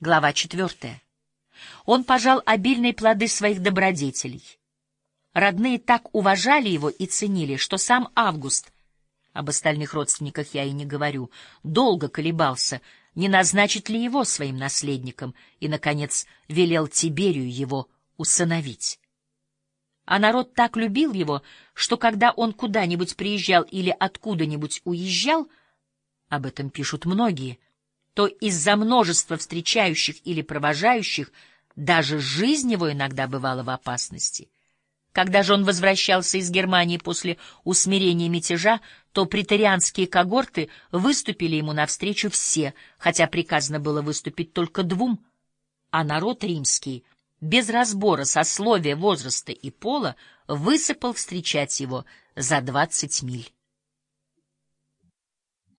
Глава четвертая. Он пожал обильные плоды своих добродетелей. Родные так уважали его и ценили, что сам Август, об остальных родственниках я и не говорю, долго колебался, не назначить ли его своим наследником, и, наконец, велел Тиберию его усыновить. А народ так любил его, что когда он куда-нибудь приезжал или откуда-нибудь уезжал, об этом пишут многие, то из-за множества встречающих или провожающих даже жизнь его иногда бывала в опасности. Когда же он возвращался из Германии после усмирения мятежа, то претарианские когорты выступили ему навстречу все, хотя приказано было выступить только двум, а народ римский, без разбора сословия, возраста и пола, высыпал встречать его за двадцать миль.